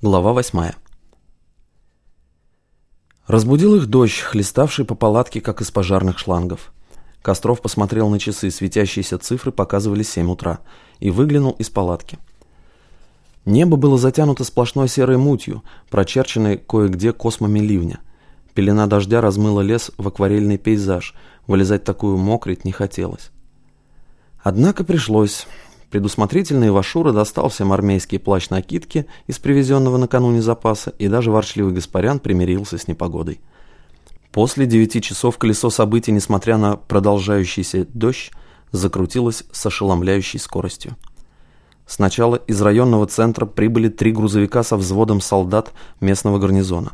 Глава восьмая. Разбудил их дождь, хлеставший по палатке, как из пожарных шлангов. Костров посмотрел на часы, светящиеся цифры показывали семь утра, и выглянул из палатки. Небо было затянуто сплошной серой мутью, прочерченной кое-где космами ливня. Пелена дождя размыла лес в акварельный пейзаж, вылезать такую мокрить не хотелось. Однако пришлось. Предусмотрительный Ивашура достал всем армейские плащ-накидки из привезенного накануне запаса, и даже ворчливый Гаспарян примирился с непогодой. После девяти часов колесо событий, несмотря на продолжающийся дождь, закрутилось с ошеломляющей скоростью. Сначала из районного центра прибыли три грузовика со взводом солдат местного гарнизона.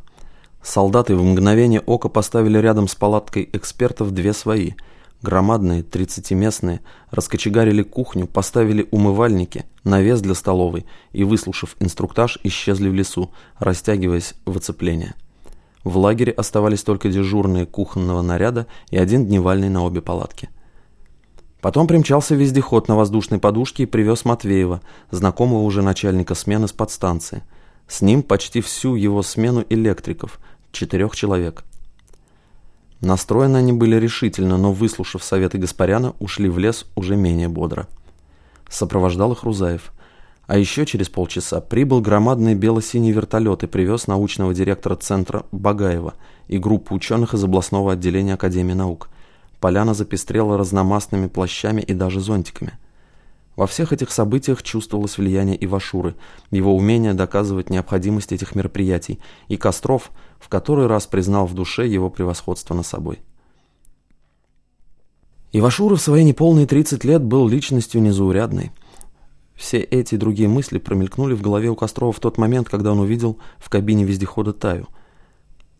Солдаты в мгновение ока поставили рядом с палаткой экспертов две свои – Громадные, тридцатиместные, раскочегарили кухню, поставили умывальники, навес для столовой и, выслушав инструктаж, исчезли в лесу, растягиваясь в оцепление. В лагере оставались только дежурные кухонного наряда и один дневальный на обе палатки. Потом примчался вездеход на воздушной подушке и привез Матвеева, знакомого уже начальника смены с подстанции. С ним почти всю его смену электриков, четырех человек – Настроены они были решительно, но, выслушав советы Гаспаряна, ушли в лес уже менее бодро. Сопровождал их Рузаев. А еще через полчаса прибыл громадный бело-синий вертолет и привез научного директора центра Багаева и группу ученых из областного отделения Академии наук. Поляна запестрела разномастными плащами и даже зонтиками. Во всех этих событиях чувствовалось влияние Ивашуры, его умение доказывать необходимость этих мероприятий, и Костров в который раз признал в душе его превосходство над собой. Ивашура в свои неполные 30 лет был личностью незаурядной. Все эти другие мысли промелькнули в голове у Кострова в тот момент, когда он увидел в кабине вездехода Таю.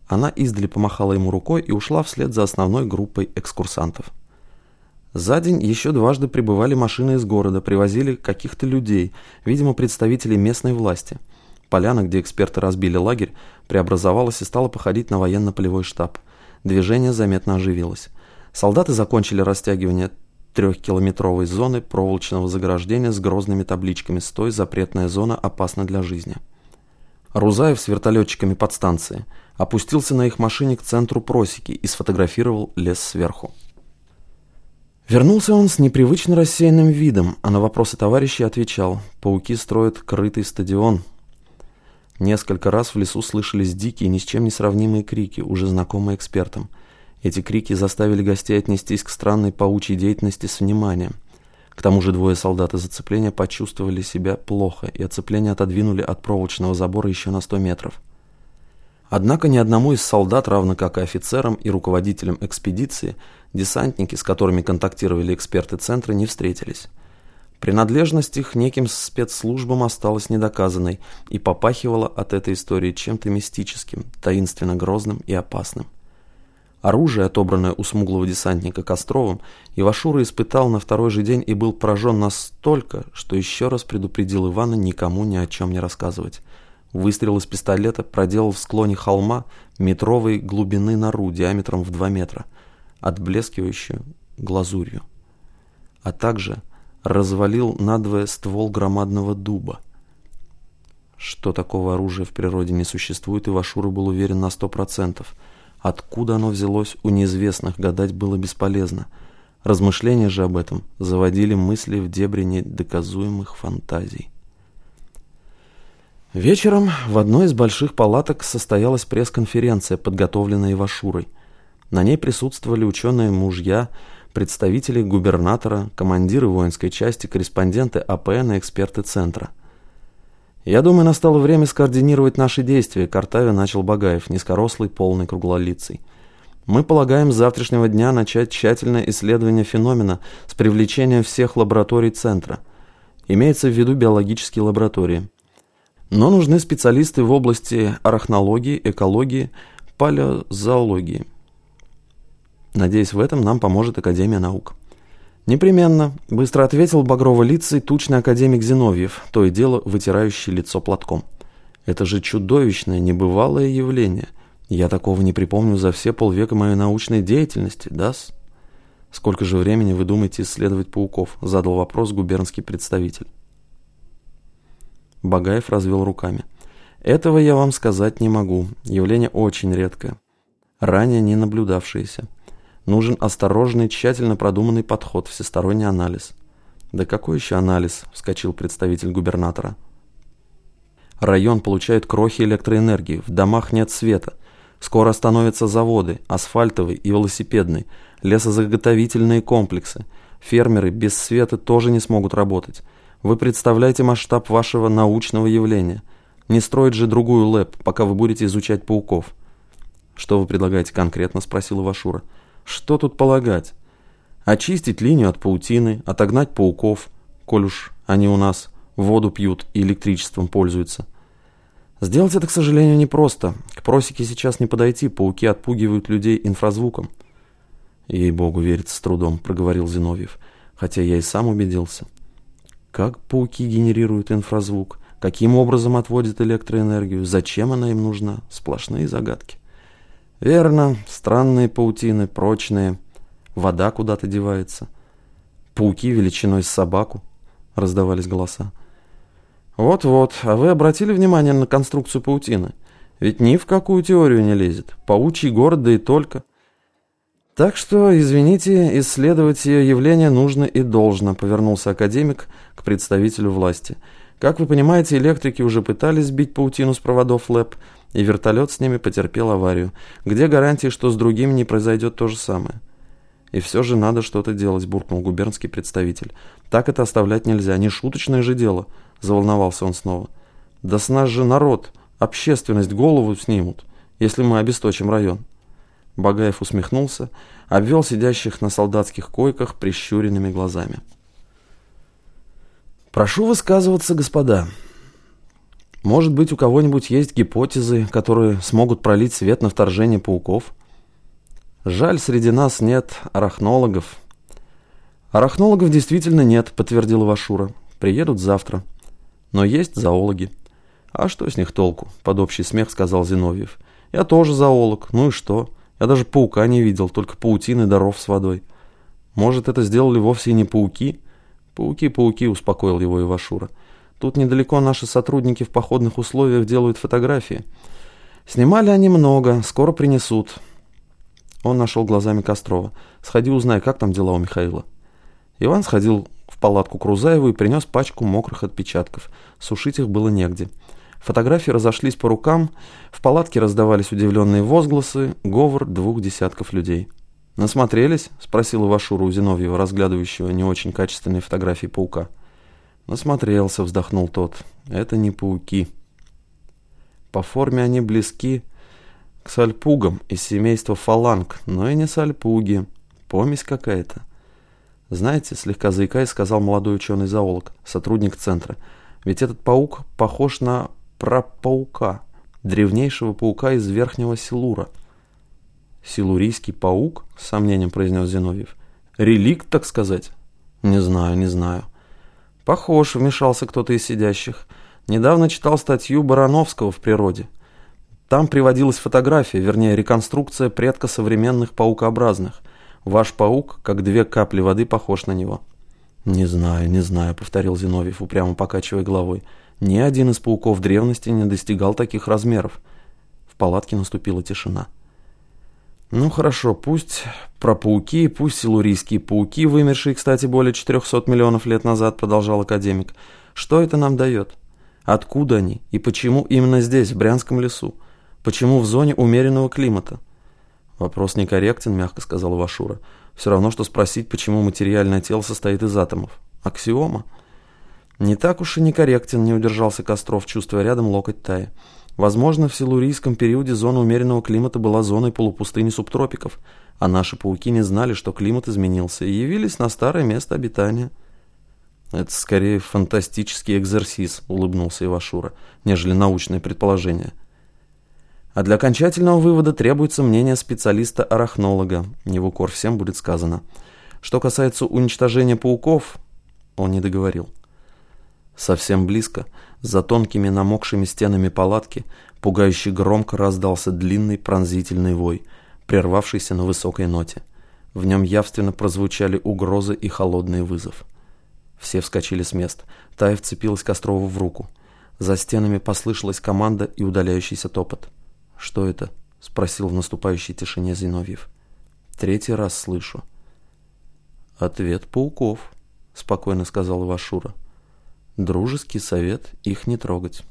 Она издали помахала ему рукой и ушла вслед за основной группой экскурсантов. За день еще дважды прибывали машины из города, привозили каких-то людей, видимо, представителей местной власти. Поляна, где эксперты разбили лагерь, преобразовалась и стала походить на военно-полевой штаб. Движение заметно оживилось. Солдаты закончили растягивание трехкилометровой зоны проволочного заграждения с грозными табличками «Стой, запретная зона опасна для жизни». Рузаев с вертолетчиками подстанции опустился на их машине к центру просеки и сфотографировал лес сверху. Вернулся он с непривычно рассеянным видом, а на вопросы товарищей отвечал «Пауки строят крытый стадион». Несколько раз в лесу слышались дикие, ни с чем не сравнимые крики, уже знакомые экспертам. Эти крики заставили гостей отнестись к странной паучьей деятельности с вниманием. К тому же двое солдат из оцепления почувствовали себя плохо, и оцепление отодвинули от проволочного забора еще на 100 метров. Однако ни одному из солдат, равно как и офицерам и руководителям экспедиции, десантники, с которыми контактировали эксперты центра, не встретились. Принадлежность их неким спецслужбам осталась недоказанной и попахивала от этой истории чем-то мистическим, таинственно грозным и опасным. Оружие, отобранное у смуглого десантника Костровым, Ивашура испытал на второй же день и был поражен настолько, что еще раз предупредил Ивана никому ни о чем не рассказывать. Выстрел из пистолета проделал в склоне холма метровой глубины нору диаметром в 2 метра, отблескивающую глазурью, а также развалил надвое ствол громадного дуба. Что такого оружия в природе не существует, Ивашура был уверен на сто процентов. Откуда оно взялось, у неизвестных гадать было бесполезно. Размышления же об этом заводили мысли в дебри недоказуемых фантазий. Вечером в одной из больших палаток состоялась пресс-конференция, подготовленная Ивашурой. На ней присутствовали ученые-мужья, представители губернатора, командиры воинской части, корреспонденты АПН и эксперты Центра. «Я думаю, настало время скоординировать наши действия», – Картаве начал Багаев, низкорослый, полный, круглолицый. «Мы полагаем с завтрашнего дня начать тщательное исследование феномена с привлечением всех лабораторий Центра. Имеется в виду биологические лаборатории. Но нужны специалисты в области арахнологии, экологии, палеозоологии. Надеюсь, в этом нам поможет Академия наук. «Непременно», – быстро ответил багрово-лицый тучный академик Зиновьев, то и дело вытирающий лицо платком. «Это же чудовищное, небывалое явление. Я такого не припомню за все полвека моей научной деятельности, да-с?» «Сколько же времени вы думаете исследовать пауков?» – задал вопрос губернский представитель. Багаев развел руками. Этого я вам сказать не могу. Явление очень редкое. Ранее не наблюдавшееся. Нужен осторожный, тщательно продуманный подход, всесторонний анализ. «Да какой еще анализ?» – вскочил представитель губернатора. Район получает крохи электроэнергии, в домах нет света. Скоро остановятся заводы, асфальтовый и велосипедный, лесозаготовительные комплексы. Фермеры без света тоже не смогут работать. Вы представляете масштаб вашего научного явления. Не строить же другую ЛЭП, пока вы будете изучать пауков. «Что вы предлагаете конкретно?» – спросил Ивашура. «Что тут полагать? Очистить линию от паутины, отогнать пауков, коль уж они у нас воду пьют и электричеством пользуются. Сделать это, к сожалению, непросто. К просеке сейчас не подойти, пауки отпугивают людей инфразвуком. «Ей-богу, верится с трудом», — проговорил Зиновьев, хотя я и сам убедился. Как пауки генерируют инфразвук? Каким образом отводят электроэнергию? Зачем она им нужна? Сплошные загадки. Верно, странные паутины, прочные. Вода куда-то девается. Пауки величиной с собаку, раздавались голоса. Вот-вот, а вы обратили внимание на конструкцию паутины? Ведь ни в какую теорию не лезет. Паучий город, да и только. Так что, извините, исследовать ее явление нужно и должно, повернулся академик к представителю власти. Как вы понимаете, электрики уже пытались сбить паутину с проводов ЛЭП, и вертолет с ними потерпел аварию. Где гарантии, что с другими не произойдет то же самое? И все же надо что-то делать, буркнул губернский представитель. Так это оставлять нельзя, не шуточное же дело заволновался он снова. «Да с нас же народ, общественность голову снимут, если мы обесточим район». Багаев усмехнулся, обвел сидящих на солдатских койках прищуренными глазами. «Прошу высказываться, господа. Может быть, у кого-нибудь есть гипотезы, которые смогут пролить свет на вторжение пауков? Жаль, среди нас нет арахнологов». «Арахнологов действительно нет», — подтвердил Вашура. «Приедут завтра». Но есть зоологи. А что с них толку? Под общий смех сказал Зиновьев. Я тоже зоолог. Ну и что? Я даже паука не видел, только паутины даров с водой. Может, это сделали вовсе не пауки? Пауки, пауки, успокоил его Ивашура. Тут недалеко наши сотрудники в походных условиях делают фотографии. Снимали они много, скоро принесут. Он нашел глазами Кострова. Сходи узнай, как там дела у Михаила. Иван сходил в палатку к Рузаеву и принес пачку мокрых отпечатков. Сушить их было негде. Фотографии разошлись по рукам, в палатке раздавались удивленные возгласы, говор двух десятков людей. «Насмотрелись?» – спросил Ивашура у Зиновьева, разглядывающего не очень качественные фотографии паука. «Насмотрелся», – вздохнул тот. «Это не пауки. По форме они близки к сальпугам из семейства фаланг, но и не сальпуги. Помесь какая-то». «Знаете, слегка заикаясь, сказал молодой ученый-зоолог, сотрудник центра, ведь этот паук похож на прапаука, древнейшего паука из Верхнего Силура». «Силурийский паук?» — с сомнением произнес Зиновьев. «Реликт, так сказать?» «Не знаю, не знаю». «Похож», — вмешался кто-то из сидящих. «Недавно читал статью Барановского в природе. Там приводилась фотография, вернее, реконструкция предка современных паукообразных — Ваш паук, как две капли воды, похож на него». «Не знаю, не знаю», — повторил Зиновьев, упрямо покачивая головой. «Ни один из пауков древности не достигал таких размеров». В палатке наступила тишина. «Ну хорошо, пусть про пауки, пусть силурийские пауки, вымершие, кстати, более 400 миллионов лет назад», — продолжал академик. «Что это нам дает? Откуда они и почему именно здесь, в Брянском лесу? Почему в зоне умеренного климата?» «Вопрос некорректен», — мягко сказал Вашура. «Все равно, что спросить, почему материальное тело состоит из атомов. Аксиома». «Не так уж и некорректен», — не удержался Костров, чувствуя рядом локоть Таи. «Возможно, в силурийском периоде зона умеренного климата была зоной полупустыни субтропиков, а наши пауки не знали, что климат изменился, и явились на старое место обитания». «Это скорее фантастический экзерсис», — улыбнулся Ивашура, «нежели научное предположение». А для окончательного вывода требуется мнение специалиста-арахнолога. Не в укор всем будет сказано. Что касается уничтожения пауков, он не договорил. Совсем близко, за тонкими намокшими стенами палатки, пугающе громко раздался длинный пронзительный вой, прервавшийся на высокой ноте. В нем явственно прозвучали угрозы и холодный вызов. Все вскочили с мест. Тая вцепилась Кострову в руку. За стенами послышалась команда и удаляющийся топот. «Что это?» — спросил в наступающей тишине Зиновьев. «Третий раз слышу». «Ответ пауков», — спокойно сказал Вашура. «Дружеский совет их не трогать».